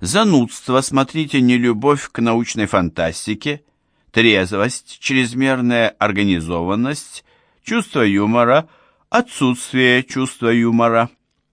Занудство, смотрите, нелюбовь к научной фантастике, трезвость, чрезмерная организованность, чувство юмора, отсутствие чувства юмора –